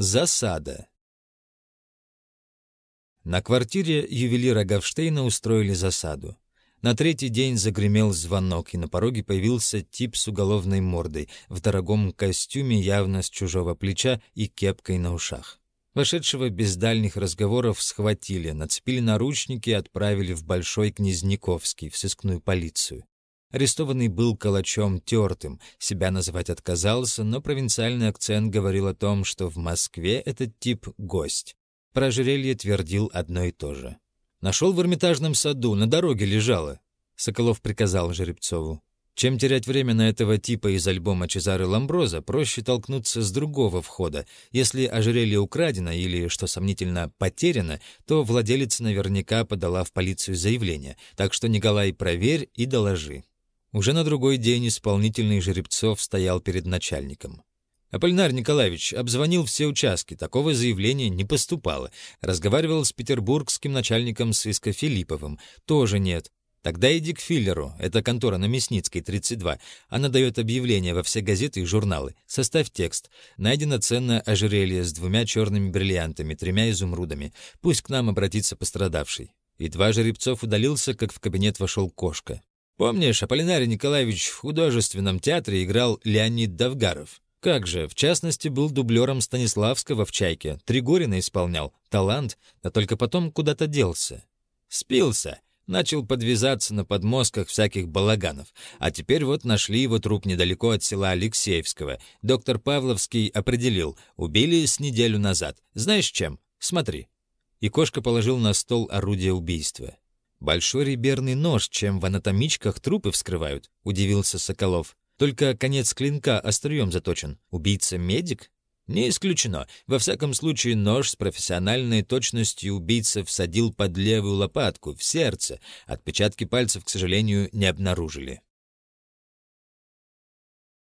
Засада. На квартире ювелира Гавштейна устроили засаду. На третий день загремел звонок, и на пороге появился тип с уголовной мордой, в дорогом костюме явно с чужого плеча и кепкой на ушах. Вошедшего без дальних разговоров схватили, нацепили наручники и отправили в Большой Князниковский, в сыскную полицию. Арестованный был калачом тертым, себя называть отказался, но провинциальный акцент говорил о том, что в Москве этот тип — гость. Про ожерелье твердил одно и то же. «Нашел в Эрмитажном саду, на дороге лежало», — Соколов приказал Жеребцову. Чем терять время на этого типа из альбома Чезары Ламброза, проще толкнуться с другого входа. Если ожерелье украдено или, что сомнительно, потеряно, то владелица наверняка подала в полицию заявление. Так что, Николай, проверь и доложи. Уже на другой день исполнительный Жеребцов стоял перед начальником. Аполлинар Николаевич обзвонил все участки, такого заявления не поступало. Разговаривал с петербургским начальником сыска Филипповым, тоже нет. Тогда иди к Филлеру, это контора на Мясницкой, 32. Она дает объявления во все газеты и журналы. Составь текст. Найдено ценное ожерелье с двумя черными бриллиантами, тремя изумрудами. Пусть к нам обратится пострадавший. Едва Жеребцов удалился, как в кабинет вошел кошка. Помнишь, Аполлинарий Николаевич в художественном театре играл Леонид Давгаров? Как же, в частности, был дублером Станиславского в «Чайке», Тригорина исполнял, талант, да только потом куда-то делся. Спился, начал подвязаться на подмостках всяких балаганов, а теперь вот нашли его труп недалеко от села Алексеевского. Доктор Павловский определил, убили с неделю назад. Знаешь чем? Смотри. И кошка положил на стол орудие убийства. «Большой реберный нож, чем в анатомичках трупы вскрывают», — удивился Соколов. «Только конец клинка острием заточен. Убийца-медик?» «Не исключено. Во всяком случае, нож с профессиональной точностью убийца всадил под левую лопатку, в сердце. Отпечатки пальцев, к сожалению, не обнаружили».